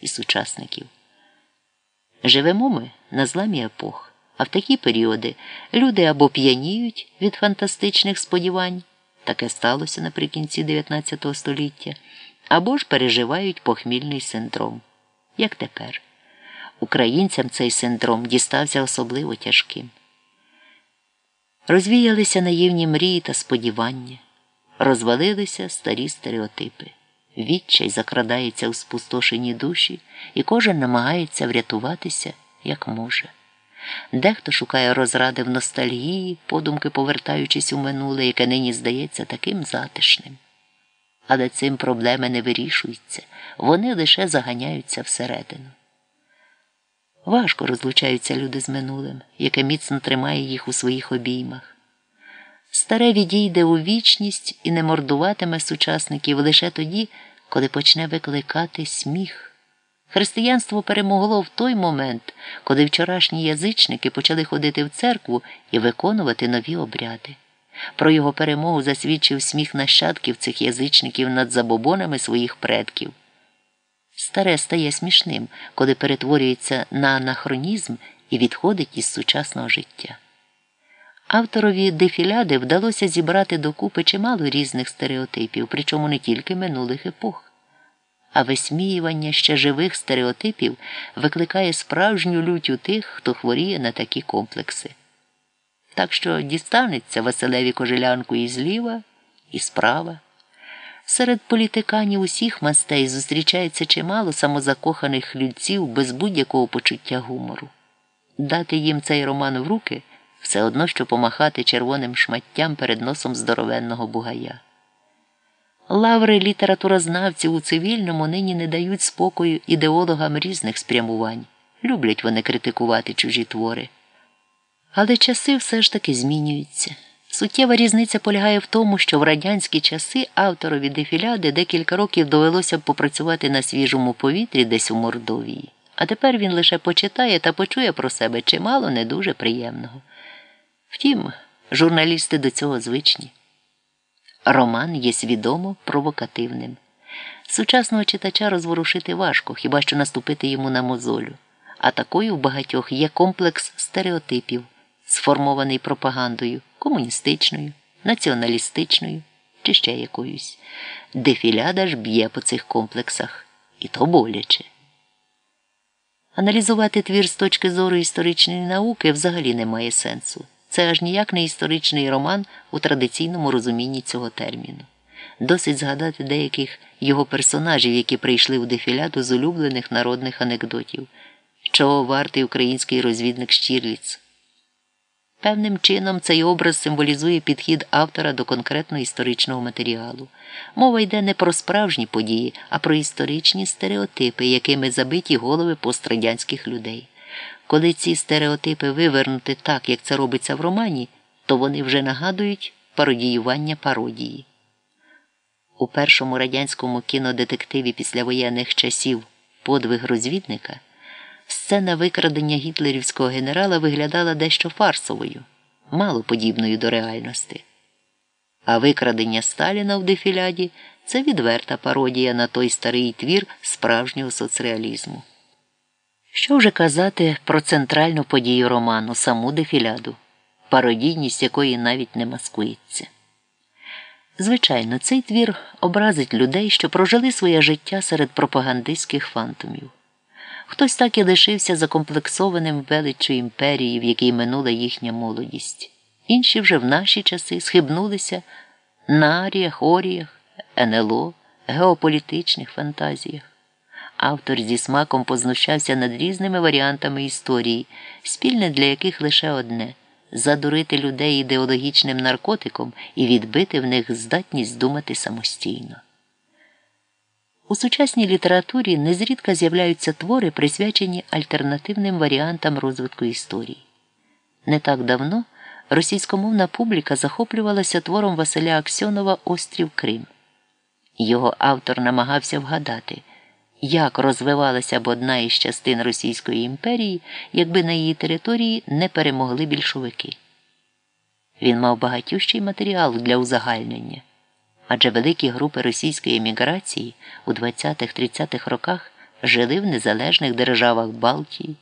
і сучасників. Живемо ми на зламі епох, а в такі періоди люди або п'яніють від фантастичних сподівань, таке сталося наприкінці 19 століття, або ж переживають похмільний синдром, як тепер. Українцям цей синдром дістався особливо тяжким. Розвіялися наївні мрії та сподівання, розвалилися старі стереотипи. Відчай закрадається у спустошені душі, і кожен намагається врятуватися, як може. Дехто шукає розради в ностальгії, подумки повертаючись у минуле, яке нині здається таким затишним. Але цим проблеми не вирішуються, вони лише заганяються всередину. Важко розлучаються люди з минулим, яке міцно тримає їх у своїх обіймах. Старе відійде у вічність і не мордуватиме сучасників лише тоді, коли почне викликати сміх. Християнство перемогло в той момент, коли вчорашні язичники почали ходити в церкву і виконувати нові обряди. Про його перемогу засвідчив сміх нащадків цих язичників над забобонами своїх предків. Старе стає смішним, коли перетворюється на анахронізм і відходить із сучасного життя. Авторові дефіляди вдалося зібрати докупи чимало різних стереотипів, причому не тільки минулих епох. А висміювання ще живих стереотипів викликає справжню лють у тих, хто хворіє на такі комплекси. Так що дістанеться Василеві Кожелянку і зліва, і справа. Серед політиканів усіх мастей зустрічається чимало самозакоханих людців без будь-якого почуття гумору. Дати їм цей роман в руки все одно, що помахати червоним шматтям перед носом здоровенного бугая. Лаври літературознавців у цивільному нині не дають спокою ідеологам різних спрямувань. Люблять вони критикувати чужі твори. Але часи все ж таки змінюються. Суттєва різниця полягає в тому, що в радянські часи авторові дефіляди декілька років довелося б попрацювати на свіжому повітрі десь у Мордовії, а тепер він лише почитає та почує про себе чимало не дуже приємного. Втім, журналісти до цього звичні. Роман є свідомо провокативним. Сучасного читача розворушити важко, хіба що наступити йому на мозолю. А такою в багатьох є комплекс стереотипів, сформований пропагандою комуністичною, націоналістичною чи ще якоюсь. Дефіляда ж б'є по цих комплексах, і то боляче. Аналізувати твір з точки зору історичної науки взагалі не має сенсу. Це аж ніяк не історичний роман у традиційному розумінні цього терміну. Досить згадати деяких його персонажів, які прийшли в дефіляду з улюблених народних анекдотів, чого вартий український розвідник Щірліц. Певним чином цей образ символізує підхід автора до конкретного історичного матеріалу. Мова йде не про справжні події, а про історичні стереотипи, якими забиті голови пострадянських людей. Коли ці стереотипи вивернути так, як це робиться в романі, то вони вже нагадують пародіювання пародії. У першому радянському кінодетективі післявоєнних часів подвиг розвідника. Сцена викрадення гітлерівського генерала виглядала дещо фарсовою, мало подібною до реальності. А викрадення Сталіна в дефіляді це відверта пародія на той старий твір справжнього соцреалізму. Що вже казати про центральну подію роману, саму дефіляду, пародійність якої навіть не маскується. Звичайно, цей твір образить людей, що прожили своє життя серед пропагандистських фантомів. Хтось так і лишився закомплексованим величчю імперії, в якій минула їхня молодість. Інші вже в наші часи схибнулися на аріях, оріях, НЛО, геополітичних фантазіях. Автор зі смаком познущався над різними варіантами історії, спільне для яких лише одне задурити людей ідеологічним наркотиком і відбити в них здатність думати самостійно. У сучасній літературі незрідка з'являються твори, присвячені альтернативним варіантам розвитку історії. Не так давно російськомовна публіка захоплювалася твором Василя Аксьонова Острів Крим. Його автор намагався вгадати, як розвивалася б одна із частин Російської імперії, якби на її території не перемогли більшовики. Він мав багатющий матеріал для узагальнення адже великі групи російської еміграції у 20-30-х роках жили в незалежних державах Балтії.